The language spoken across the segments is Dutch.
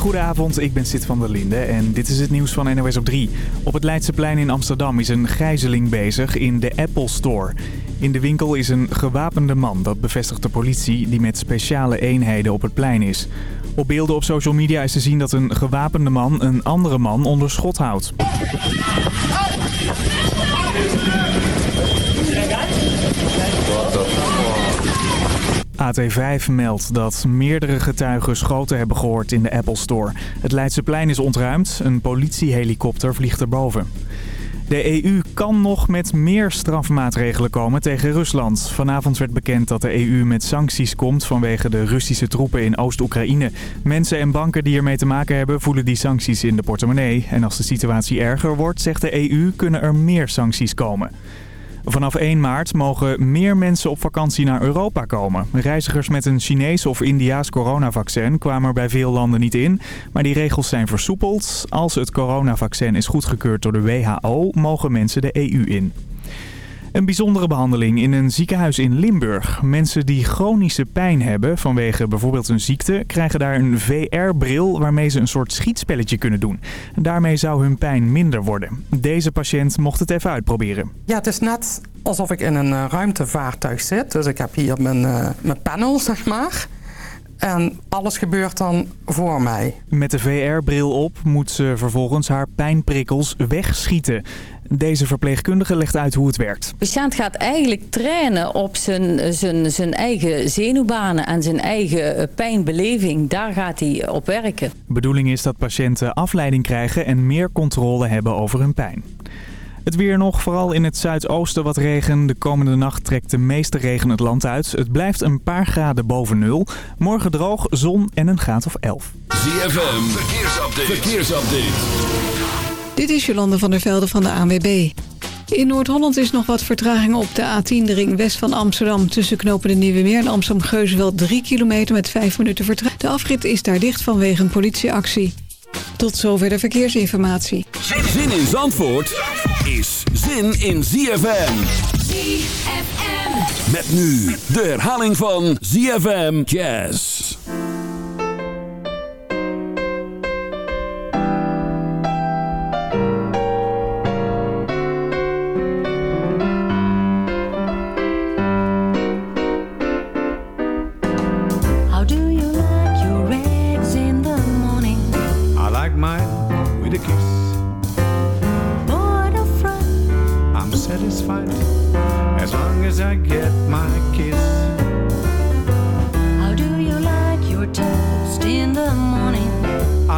Goedenavond, ik ben Sid van der Linde en dit is het nieuws van NOS op 3. Op het Leidseplein in Amsterdam is een gijzeling bezig in de Apple Store. In de winkel is een gewapende man, dat bevestigt de politie, die met speciale eenheden op het plein is. Op beelden op social media is te zien dat een gewapende man een andere man onder schot houdt. AT5 meldt dat meerdere getuigen schoten hebben gehoord in de Apple Store. Het Leidseplein is ontruimd, een politiehelikopter vliegt erboven. De EU kan nog met meer strafmaatregelen komen tegen Rusland. Vanavond werd bekend dat de EU met sancties komt vanwege de Russische troepen in Oost-Oekraïne. Mensen en banken die ermee te maken hebben voelen die sancties in de portemonnee. En als de situatie erger wordt, zegt de EU, kunnen er meer sancties komen. Vanaf 1 maart mogen meer mensen op vakantie naar Europa komen. Reizigers met een Chinees of Indiaas coronavaccin kwamen er bij veel landen niet in. Maar die regels zijn versoepeld. Als het coronavaccin is goedgekeurd door de WHO, mogen mensen de EU in. Een bijzondere behandeling in een ziekenhuis in Limburg. Mensen die chronische pijn hebben vanwege bijvoorbeeld een ziekte... krijgen daar een VR-bril waarmee ze een soort schietspelletje kunnen doen. Daarmee zou hun pijn minder worden. Deze patiënt mocht het even uitproberen. Ja, het is net alsof ik in een eh, ruimtevaartuig zit. Dus ik heb hier mijn, uh, mijn panel, zeg maar... En alles gebeurt dan voor mij. Met de VR-bril op moet ze vervolgens haar pijnprikkels wegschieten. Deze verpleegkundige legt uit hoe het werkt. De patiënt gaat eigenlijk trainen op zijn, zijn, zijn eigen zenuwbanen en zijn eigen eh, pijnbeleving. Daar gaat hij op werken. De bedoeling is dat patiënten afleiding krijgen en meer controle hebben over hun pijn. Het weer nog, vooral in het zuidoosten wat regen. De komende nacht trekt de meeste regen het land uit. Het blijft een paar graden boven nul. Morgen droog, zon en een graad of 11. ZFM, verkeersupdate. verkeersupdate. Dit is Jolande van der Velde van de ANWB. In Noord-Holland is nog wat vertraging op de A10, de ring west van Amsterdam... tussen knopen de Nieuwe Meer en Amsterdam-Geuzenveld 3 kilometer met 5 minuten vertraging. De afrit is daar dicht vanwege een politieactie. Tot zover de verkeersinformatie. Zin in Zandvoort is zin in ZFM. ZFM. Met nu de herhaling van ZFM Jazz.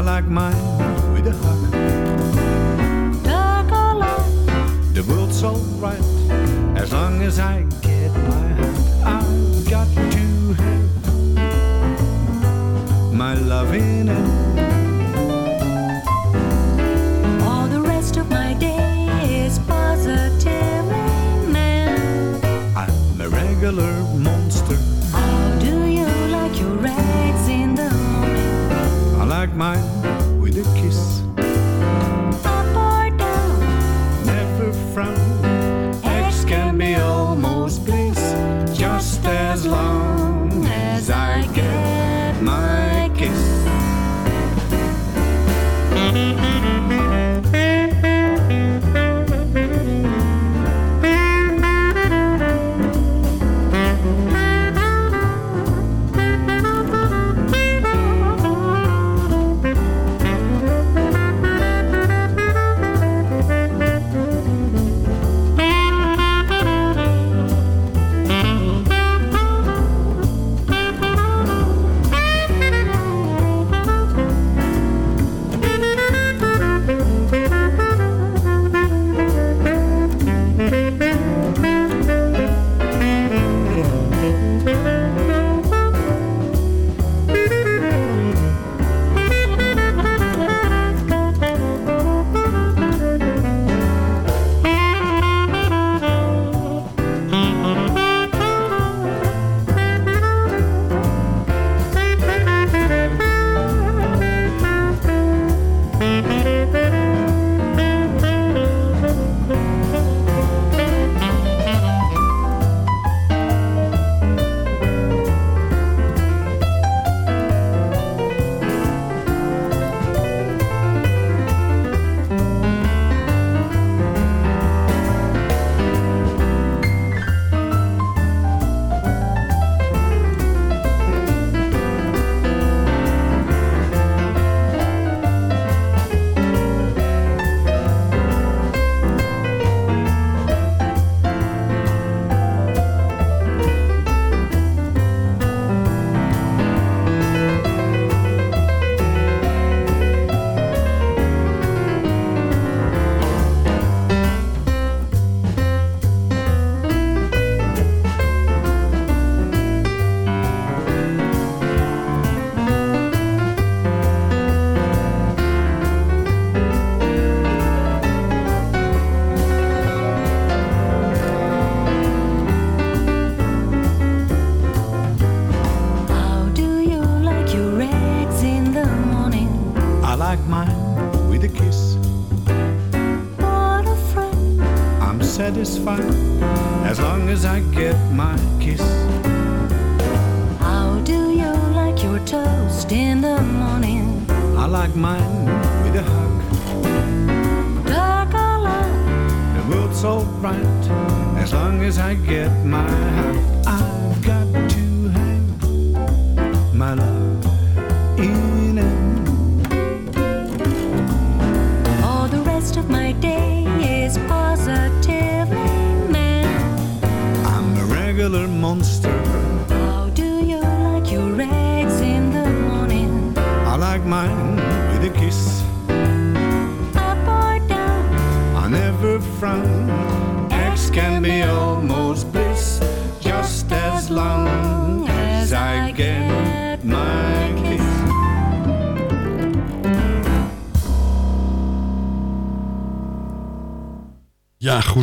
like mine with a hug. Dark the world's alright as long as I get my heart. I've got to have my love in it. All the rest of my day is positive man. I'm a regular monster. How do you like your eggs in the morning? I like mine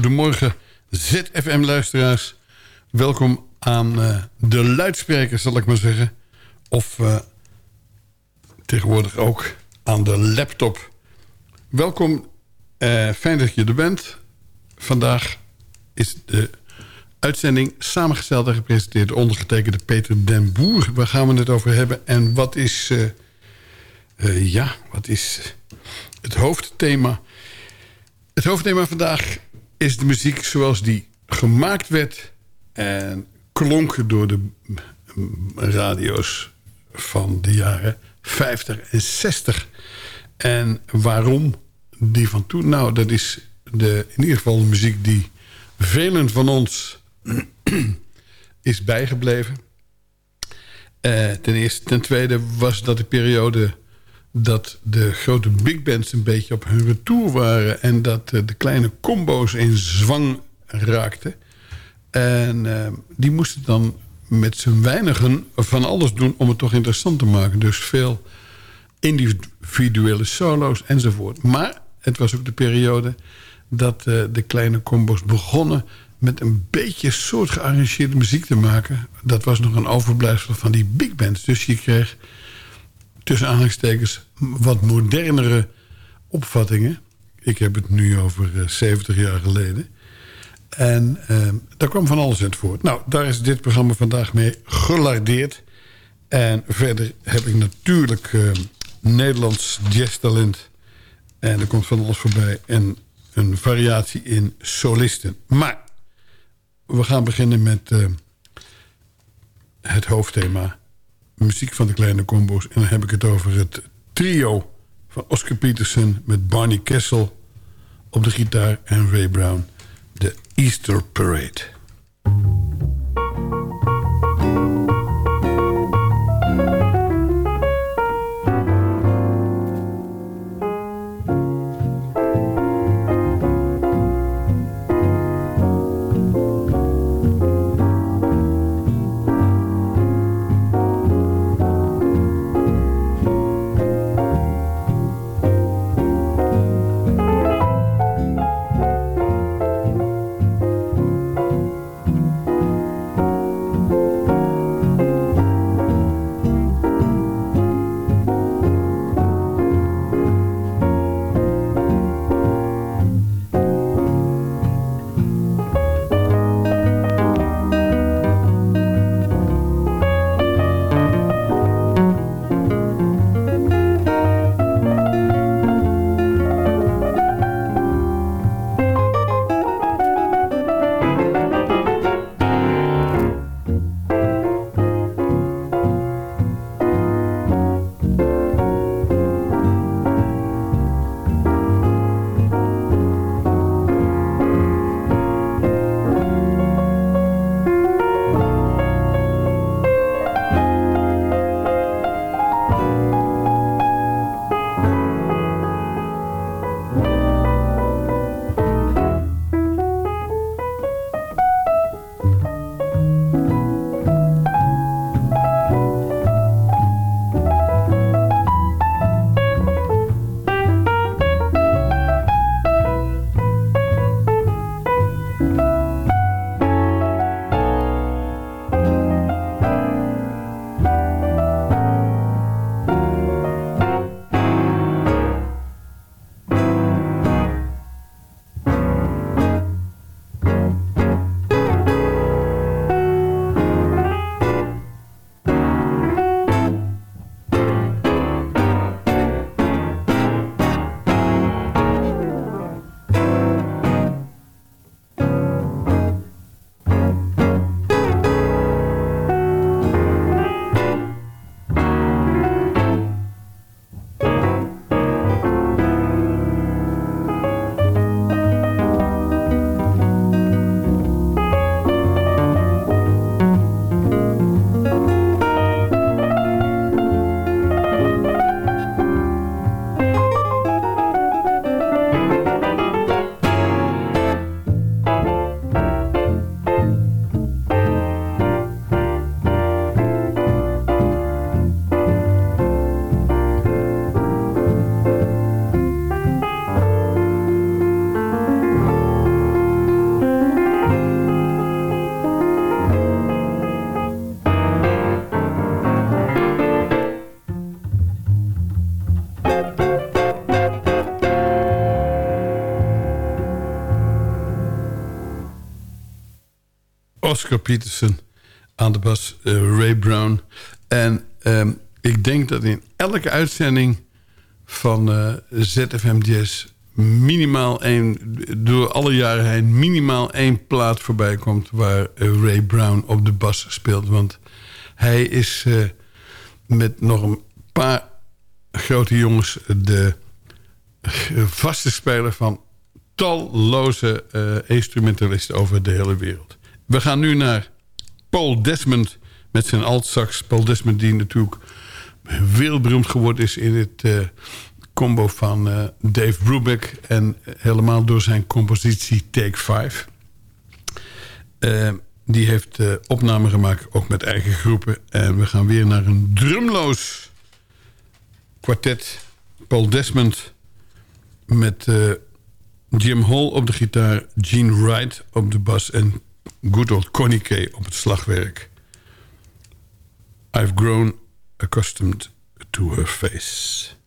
goedemorgen ZFM-luisteraars. Welkom aan eh, de luidsprekers, zal ik maar zeggen. Of eh, tegenwoordig ook aan de laptop. Welkom, eh, fijn dat je er bent. Vandaag is de uitzending samengesteld en gepresenteerd... ondergetekende Peter den Boer. Waar gaan we het over hebben? En wat is, ja, wat is het hoofdthema... Het hoofdthema vandaag is de muziek zoals die gemaakt werd... en klonk door de radio's van de jaren 50 en 60. En waarom die van toen? Nou, dat is de, in ieder geval de muziek die velen van ons is bijgebleven. Eh, ten eerste. Ten tweede was dat de periode dat de grote big bands een beetje op hun retour waren... en dat eh, de kleine combo's in zwang raakten. En eh, die moesten dan met z'n weinigen van alles doen... om het toch interessant te maken. Dus veel individuele solo's enzovoort. Maar het was ook de periode dat eh, de kleine combo's begonnen... met een beetje soort gearrangeerde muziek te maken. Dat was nog een overblijfsel van die big bands. Dus je kreeg tussen aanhalingstekens wat modernere opvattingen. Ik heb het nu over eh, 70 jaar geleden. En eh, daar kwam van alles uit voort. Nou, daar is dit programma vandaag mee gelardeerd. En verder heb ik natuurlijk eh, Nederlands jazztalent. En er komt van alles voorbij. En een variatie in solisten. Maar we gaan beginnen met eh, het hoofdthema muziek van de kleine combo's. En dan heb ik het over het trio van Oscar Peterson... met Barney Kessel op de gitaar en Ray Brown. De Easter Parade. Oscar Peterson aan de bas, eh, Ray Brown. En ehm, ik denk dat in elke uitzending van eh, ZFM minimaal één, door alle jaren heen... minimaal één plaat voorbij komt... waar eh, Ray Brown op de bas speelt. Want hij is met nog een paar grote jongens... de vaste speler van talloze instrumentalisten over de hele wereld. We gaan nu naar Paul Desmond met zijn altsax. Paul Desmond die natuurlijk wereldberoemd geworden is in het eh, combo van eh, Dave Brubeck... en helemaal door zijn compositie Take 5. Eh, die heeft opname gemaakt, ook met eigen groepen. En we gaan weer naar een drumloos kwartet. Paul Desmond met Jim Hall op de gitaar... Gene Wright op de bas en good old Kay op het slagwerk. I've grown accustomed to her face.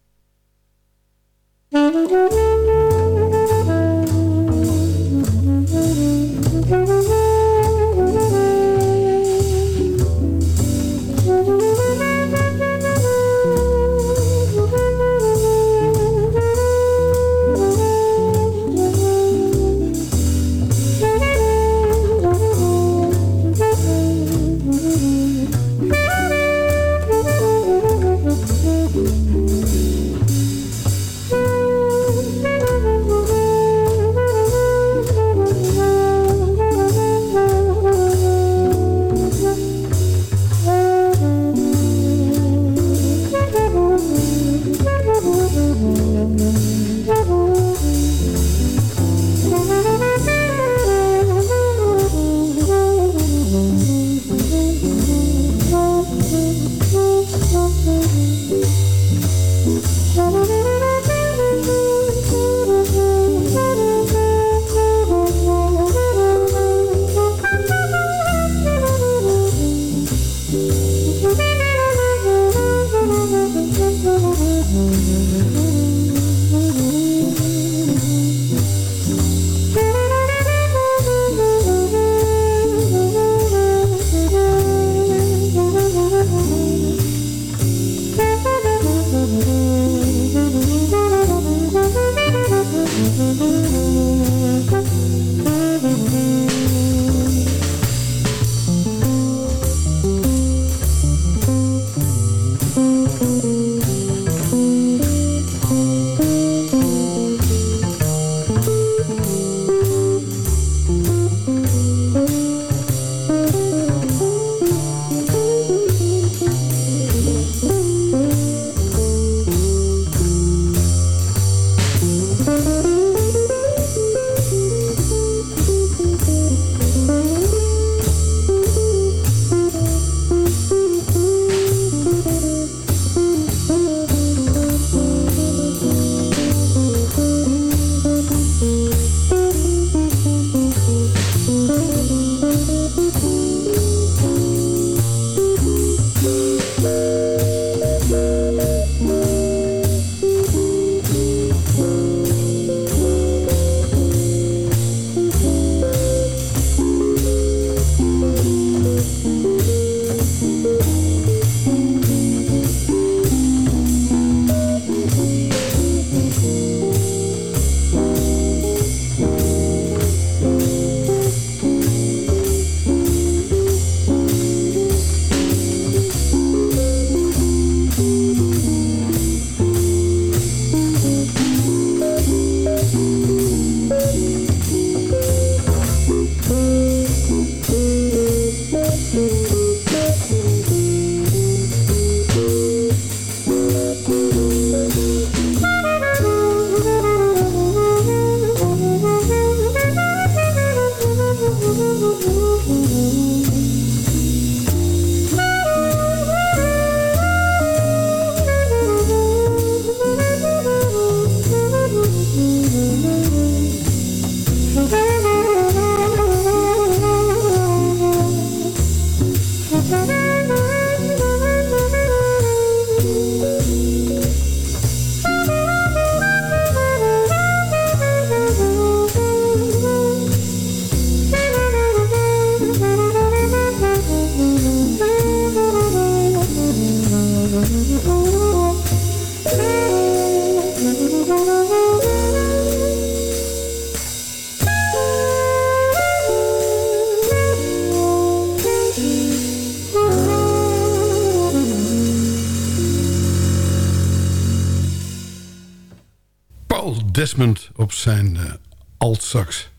Op zijn uh, altsax.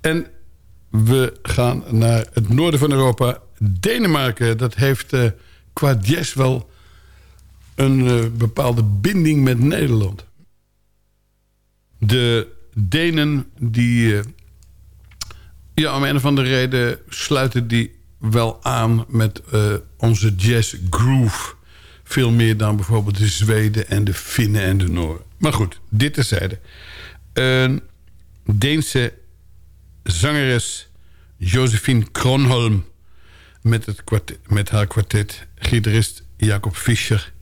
En we gaan naar het noorden van Europa. Denemarken, dat heeft uh, qua jazz wel een uh, bepaalde binding met Nederland. De Denen die... ja, om een of andere reden sluiten die wel aan met onze jazz groove. Veel meer dan bijvoorbeeld de Zweden en de Finnen en de Nooren. Maar goed, dit terzijde. Een Deense zangeres Josephine Kronholm... met, het met haar kwartet gitarist Jacob Fischer.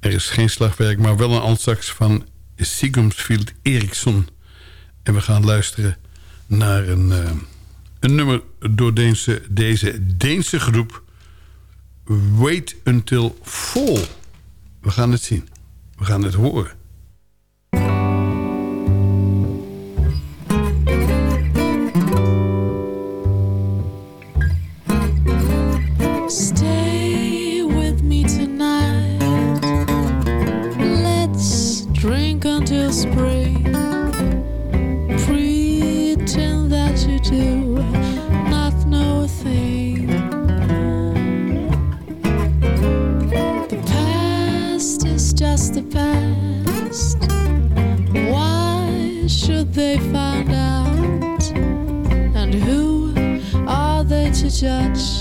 Er is geen slagwerk, maar wel een altsax van Sigumsfield Eriksson. En we gaan luisteren naar een, uh, een nummer door deze Deense groep... Wait Until Fall. We gaan het zien. We gaan het horen. Judge?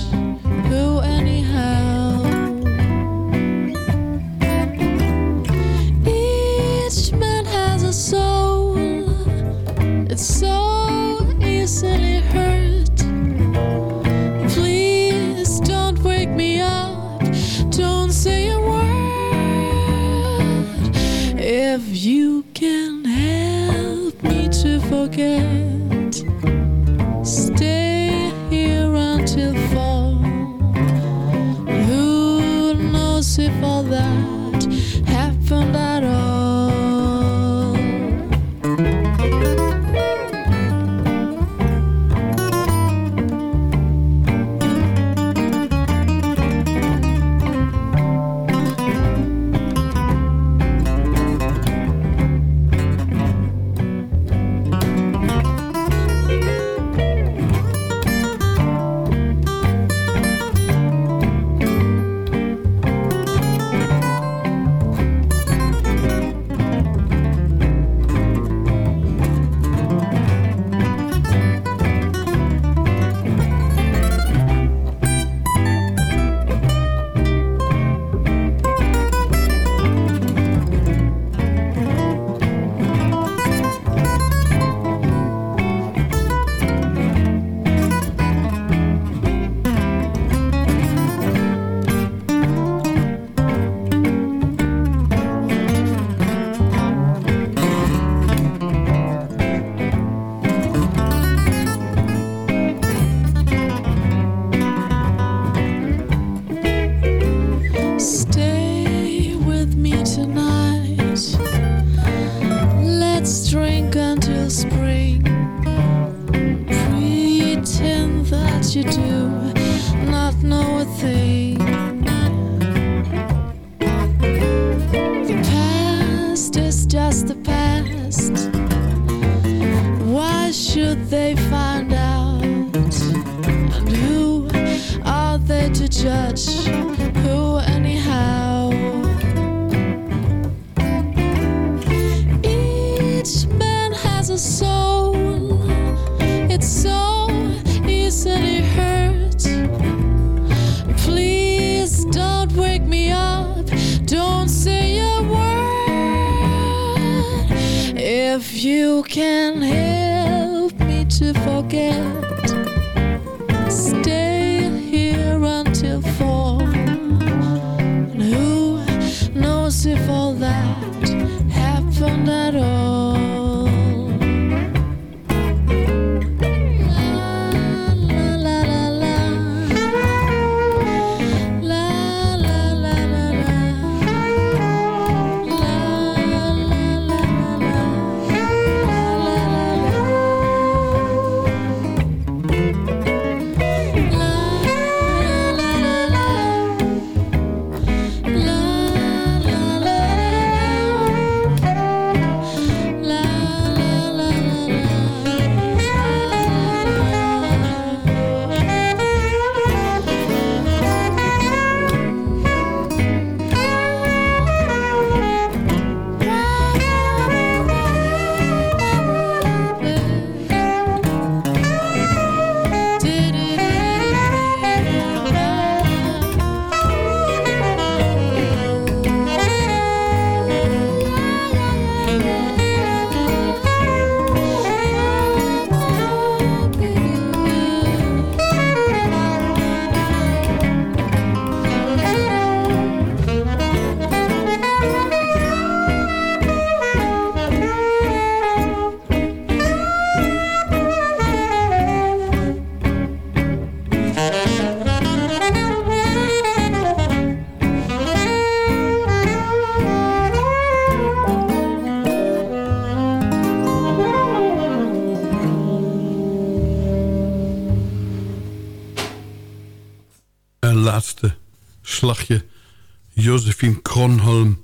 Josephine Kronholm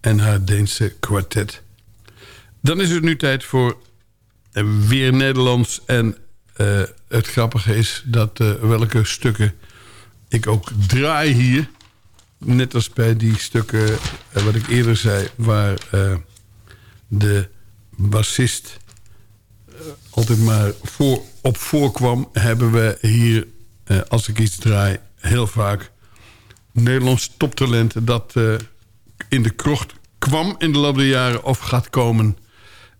en haar Deense kwartet. Dan is het nu tijd voor eh, weer Nederlands. En eh, het grappige is dat eh, welke stukken ik ook draai hier... net als bij die stukken wat ik eerder zei... waar de bassist altijd maar voor, op voorkwam... hebben we hier, als ik iets draai, heel vaak... Nederlands toptalenten dat eh, in de krocht kwam in de loop der jaren of gaat komen.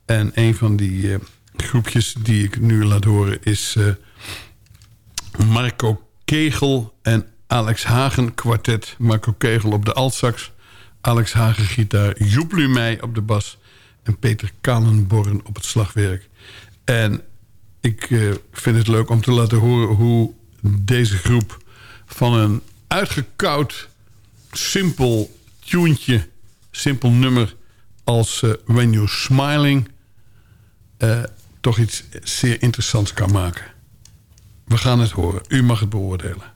En een van die eh, groepjes die ik nu laat horen is eh, Marco Kegel en Alex Hagen kwartet. Marco Kegel op de altsax, Alex Hagen gitaar, Joep Lumey op de bas en Peter Kanenborn op het slagwerk. En ik vind het leuk om te laten horen hoe deze groep van een uitgekoud, simpel tuentje, simpel nummer als eh, When You're Smiling eh, toch iets zeer interessants kan maken. We gaan het horen. U mag het beoordelen.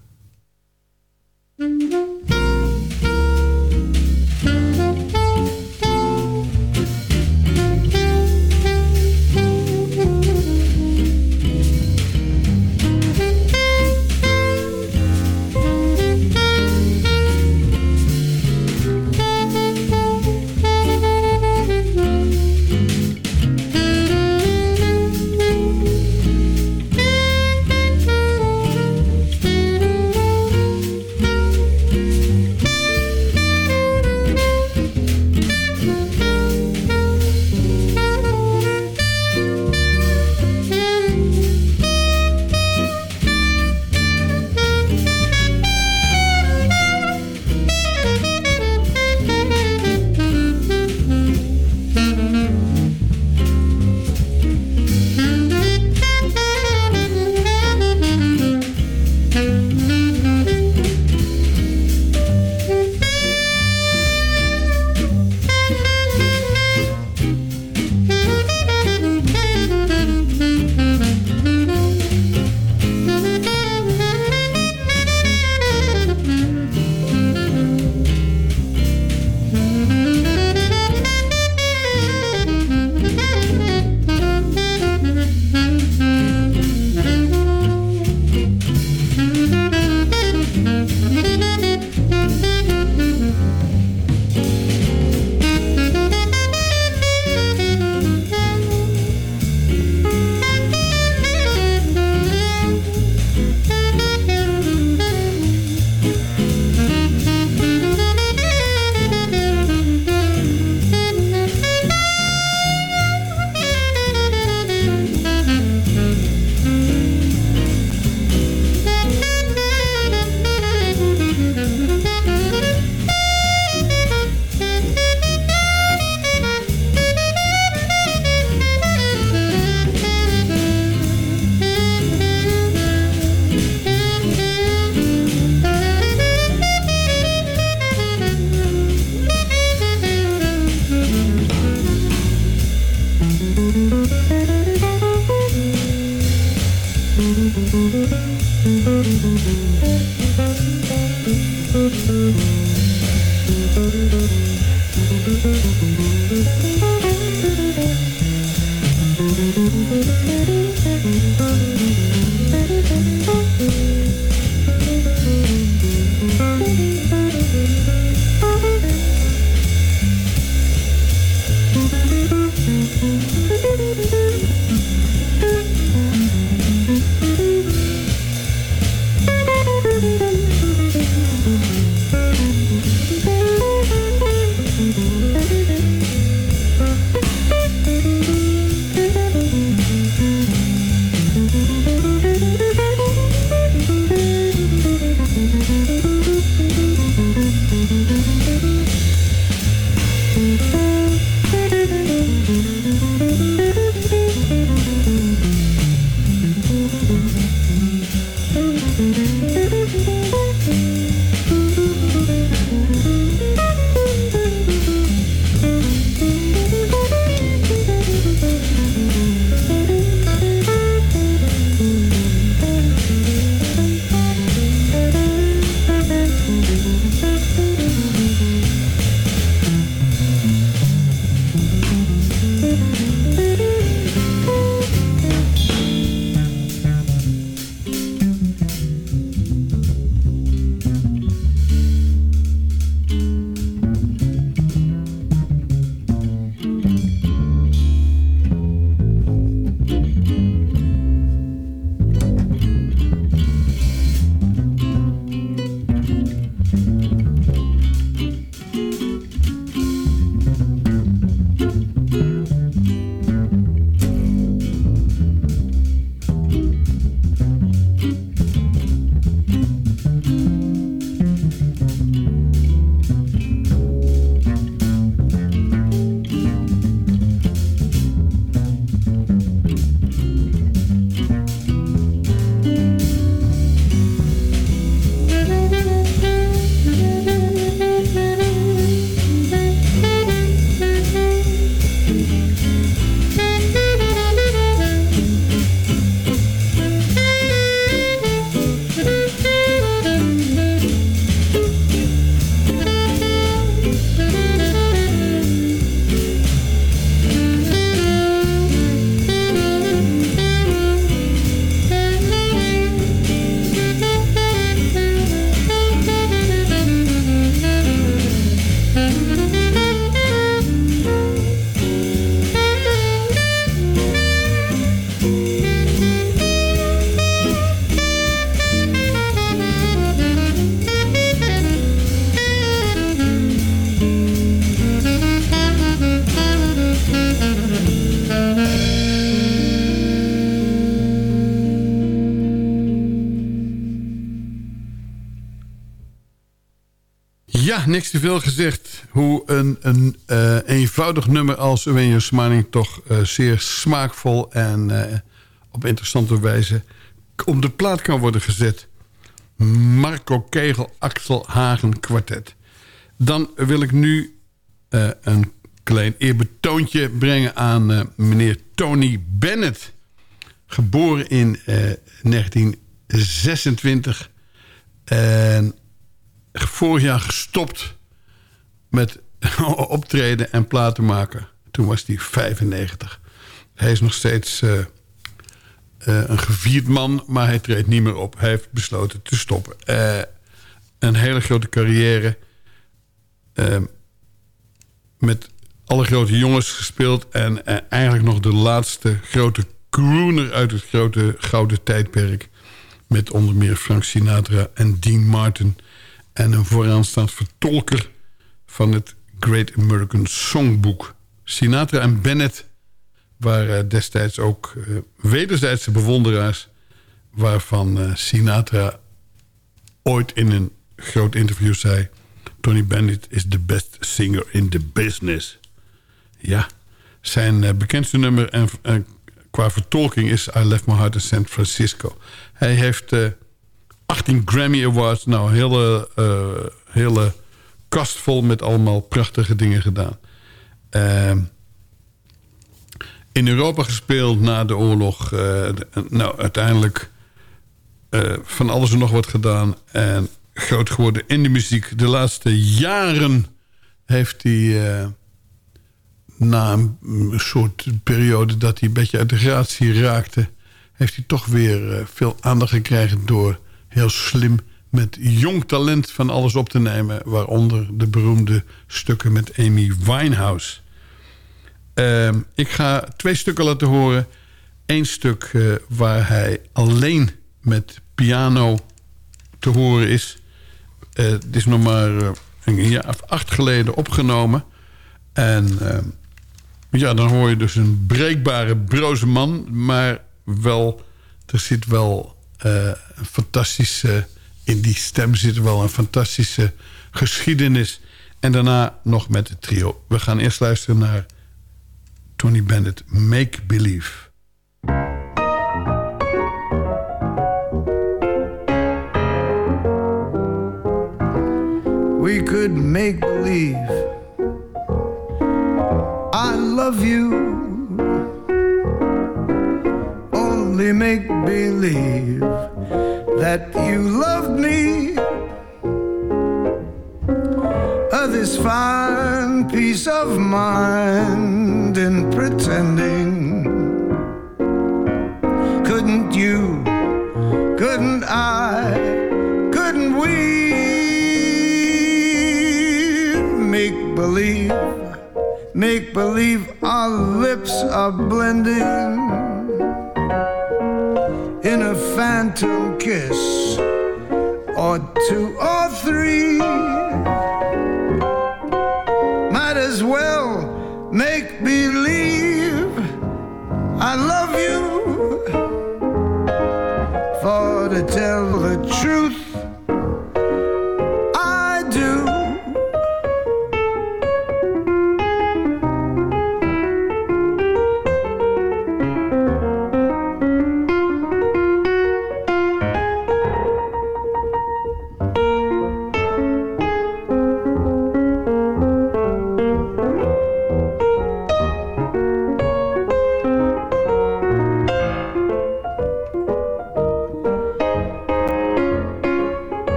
Niks te veel gezegd. Hoe een, een eh, eenvoudig nummer als You're Smiling... toch eh, zeer smaakvol en eh, op interessante wijze... op de plaat kan worden gezet. Marco Kegel, Axel Hagen kwartet. Dan wil ik nu een klein eerbetoontje brengen aan meneer Tony Bennett. Geboren in 1926 en vorig jaar gestopt met optreden en platen maken. Toen was hij 95. Hij is nog steeds uh, uh, een gevierd man, maar hij treedt niet meer op. Hij heeft besloten te stoppen. Uh, een hele grote carrière. met alle grote jongens gespeeld. En eigenlijk nog de laatste grote crooner uit het grote gouden tijdperk. Met onder meer Frank Sinatra en Dean Martin en een vooraanstaand vertolker van het Great American Songbook. Sinatra en Bennett waren destijds ook uh, wederzijdse bewonderaars... waarvan uh, Sinatra ooit in een groot interview zei... Tony Bennett is the best singer in the business. Ja, zijn bekendste nummer en, qua vertolking is... I Left My Heart in San Francisco. Hij heeft 18 Grammy Awards. Nou, hele, uh, hele kast vol met allemaal prachtige dingen gedaan. Uh, in Europa gespeeld na de oorlog. Uh, nou, uiteindelijk uh, van alles en nog wat gedaan. En groot geworden in de muziek. De laatste jaren heeft hij... na een, een soort periode dat hij een beetje uit de gratie raakte... heeft hij toch weer veel aandacht gekregen door heel slim met jong talent van alles op te nemen. Waaronder de beroemde stukken met Amy Winehouse. Uh, ik ga twee stukken laten horen. Eén stuk uh, waar hij alleen met piano te horen is. Uh, het is nog maar uh, een jaar of acht geleden opgenomen. En ehm, ja, dan hoor je dus een breekbare, broze man. Maar wel, er zit wel een fantastische... In die stem zit wel een fantastische geschiedenis. En daarna nog met het trio. We gaan eerst luisteren naar Tony Bennett, Make Believe. We could make believe I love you make believe that you love me. Uh, this fine peace of mind in pretending. Couldn't you? Couldn't I? Couldn't we make believe? Make believe our lips are blending phantom kiss or two or three.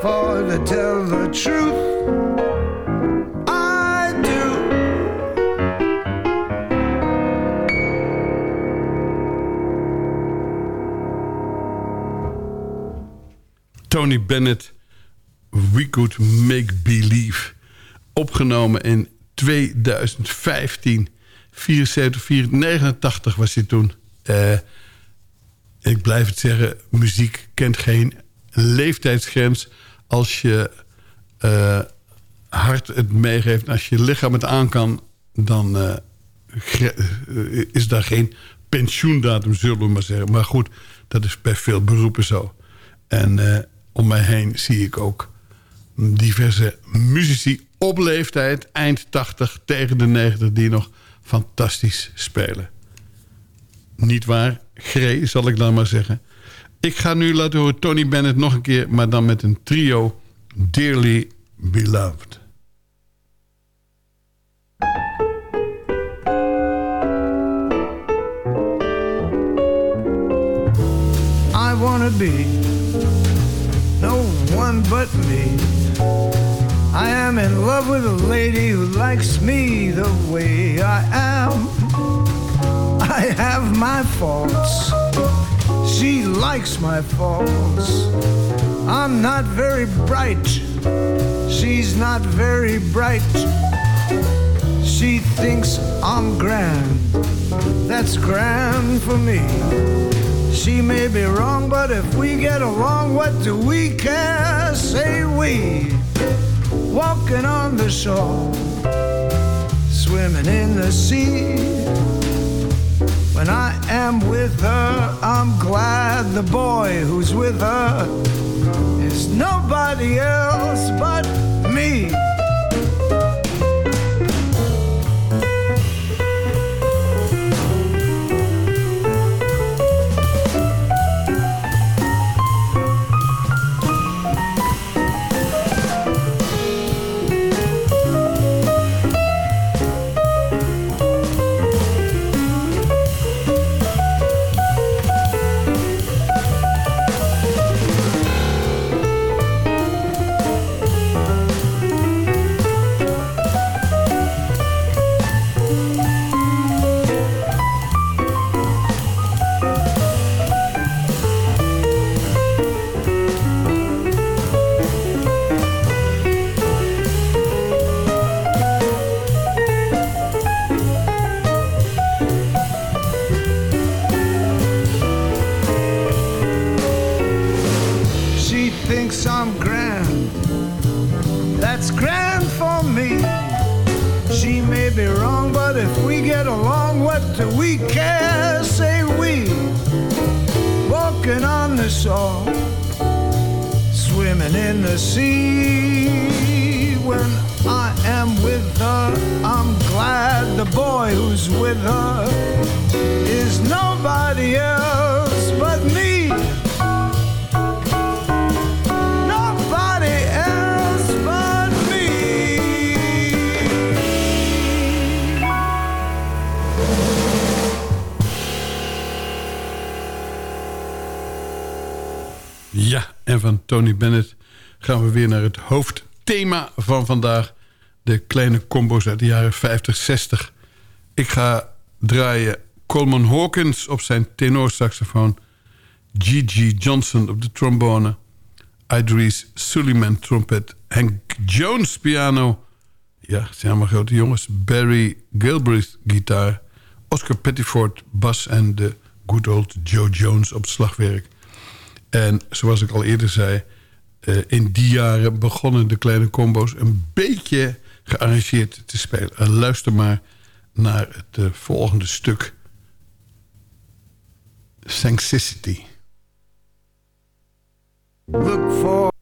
For to tell the truth, I do. Tony Bennett, We Could Make Believe. Opgenomen in 2015. 74, 89 was hij toen. Eh, ik blijf het zeggen, muziek kent geen leeftijdsgrens. Als je eh, hart het meegeeft, als je lichaam het aan kan... dan eh, eh, is daar geen pensioendatum, zullen we maar zeggen. Maar goed, dat is bij veel beroepen zo. En om mij heen zie ik ook diverse muzici op leeftijd, eind 80 tegen de 90, die nog fantastisch spelen. Niet waar? Gree, zal ik dan maar zeggen. Ik ga nu laten horen Tony Bennett nog een keer... maar dan met een trio Dearly Beloved. I wanna be no one but me. I am in love with a lady who likes me the way I am. I have my faults. She likes my faults. I'm not very bright. She's not very bright. She thinks I'm grand. That's grand for me. She may be wrong, but if we get along, what do we care? Say we. Walking on the shore, swimming in the sea. Am with her, I'm glad the boy who's with her is nobody else but me. Do we care? Say we. Walking on the shore, swimming in the sea. When I am with her, I'm glad the boy who's with her is nobody else en van Tony Bennett gaan we weer naar het hoofdthema van vandaag. De kleine combo's uit de jaren 50, 60. Ik ga draaien Coleman Hawkins op zijn tenorsaxofoon... G.G. Johnson op de trombone... Idris Suleiman trompet... Hank Jones piano... ja, het zijn allemaal grote jongens... Barry Gilbreth gitaar... Oscar Pettiford bas en de good old Joe Jones op slagwerk... En zoals ik al eerder zei... eh, in die jaren begonnen de kleine combo's... een beetje gearrangeerd te spelen. En luister maar naar het eh, volgende stuk. Sancticity. Look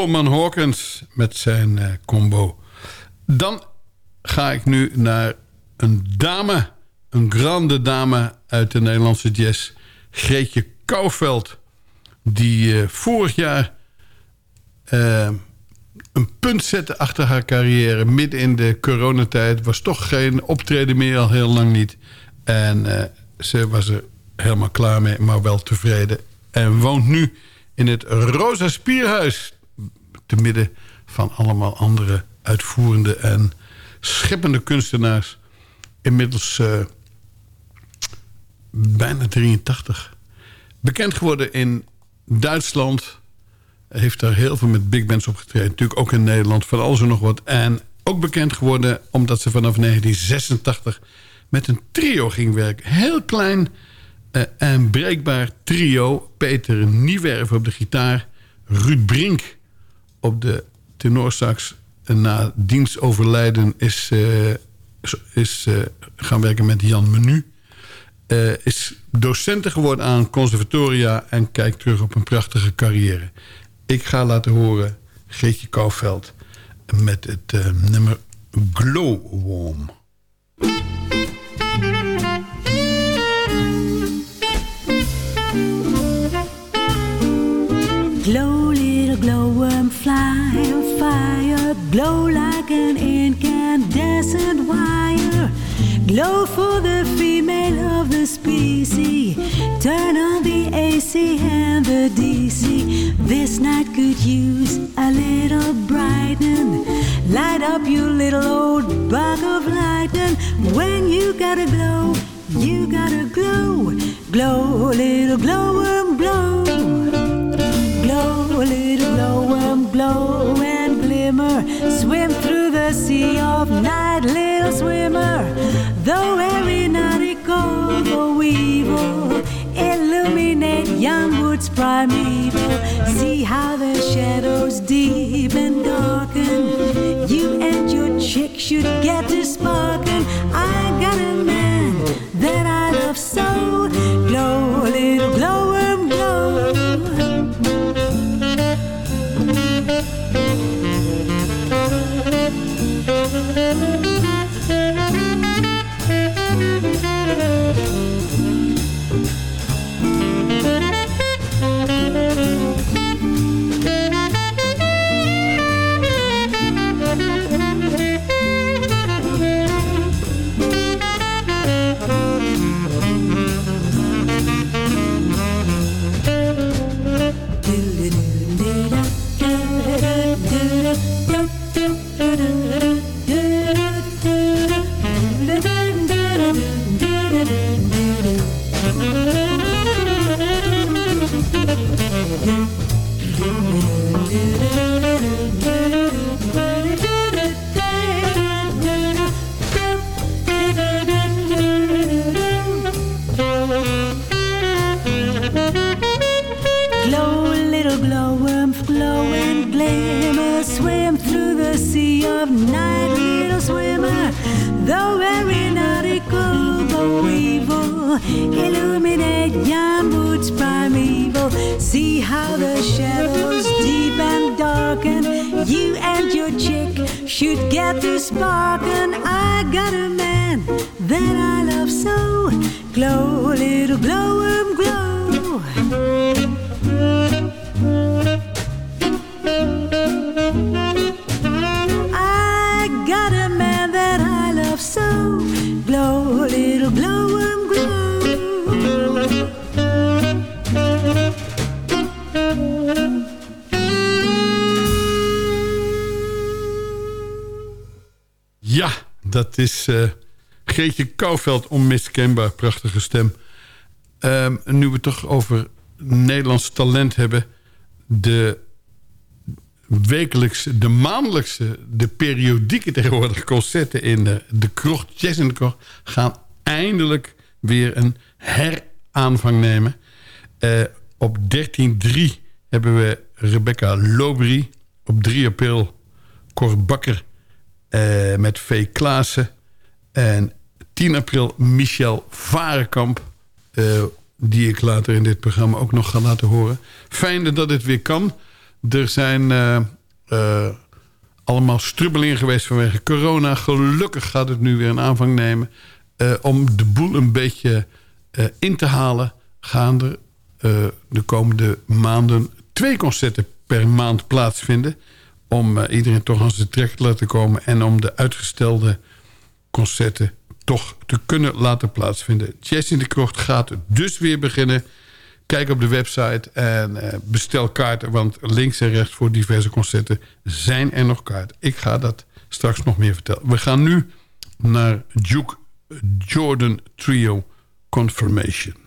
Coleman Hawkins met zijn eh, combo. Dan ga ik nu naar een dame, een grande dame uit de Nederlandse jazz. Greetje Kouwveld, die eh, vorig jaar eh, een punt zette achter haar carrière. Midden in de coronatijd was toch geen optreden meer, al heel lang niet. En ze was er helemaal klaar mee, maar wel tevreden. En woont nu in het Rosa Spierhuis. Te midden van allemaal andere uitvoerende en scheppende kunstenaars. Inmiddels eh, bijna 83. Bekend geworden in Duitsland. Heeft daar heel veel met big bands opgetreden. Natuurlijk ook in Nederland, van alles en nog wat. En ook bekend geworden omdat ze vanaf 1986 met een trio ging werken. Heel klein eh, en breekbaar trio. Peter Niewerf op de gitaar. Ruud Brink op de tenorsax. En na dienstoverlijden is, eh, is eh, gaan werken met Jan Menu. Eh, is docenten geworden aan conservatoria... en kijkt terug op een prachtige carrière. Ik ga laten horen Geetje Kouwveld met het nummer Glowworm. Glow like an incandescent wire. Glow for the female of the species. Turn on the AC and the DC. This night could use a little brightening. Light up your little old bug of lightning. When you gotta glow, you gotta glow. Glow, little glowworm, glow. Glow, little glowworm, glow and glimmer. Swim through the sea of night, little swimmer. Though aeronautical, though evil, illuminate young woods primeval. See how the shadows deep and darken. You and your chick should get to sparking. I got a man that I love so. Glow, little glow. Kouwveld, onmiskenbaar, prachtige stem. Ehm, nu we het toch over Nederlands talent hebben... de wekelijkse, de maandelijkse, de periodieke tegenwoordig concerten... in de, de Krocht, Jazz in de Krocht... gaan eindelijk weer een heraanvang nemen. Eh, op 13-3 hebben we Rebecca Lobry. Op 3 april Cor Bakker eh, met V. Klaassen. En 10 april Michel Varenkamp. eh, die ik later in dit programma ook nog ga laten horen. Fijn dat het weer kan. Er zijn eh, eh, allemaal strubbelingen geweest vanwege corona. Gelukkig gaat het nu weer een aanvang nemen. Om de boel een beetje in te halen... gaan er de komende maanden twee concerten per maand plaatsvinden. Om iedereen toch aan zijn trek te laten komen... en om de uitgestelde concerten toch te kunnen laten plaatsvinden. Jazz in de Krocht gaat dus weer beginnen. Kijk op de website en eh, bestel kaarten... want links en rechts voor diverse concerten zijn er nog kaarten. Ik ga dat straks nog meer vertellen. We gaan nu naar Duke Jordan Trio Confirmation.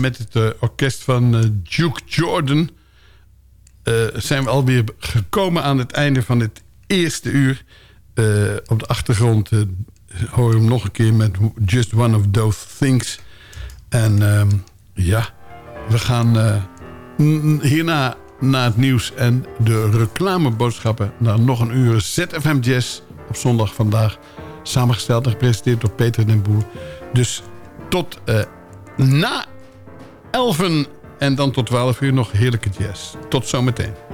Met het eh, orkest van eh, Duke Jordan... eh, zijn we alweer gekomen aan het einde van het eerste uur. Op de achtergrond hoor je hem nog een keer met Just One of Those Things. En ehm, ja, we gaan hierna na het nieuws en de reclameboodschappen... naar nog een uur ZFM Jazz op zondag vandaag. Samengesteld en gepresenteerd door Peter den Boer. Dus tot eh, na 11 en dan tot 12 uur nog heerlijke jazz. Tot zometeen.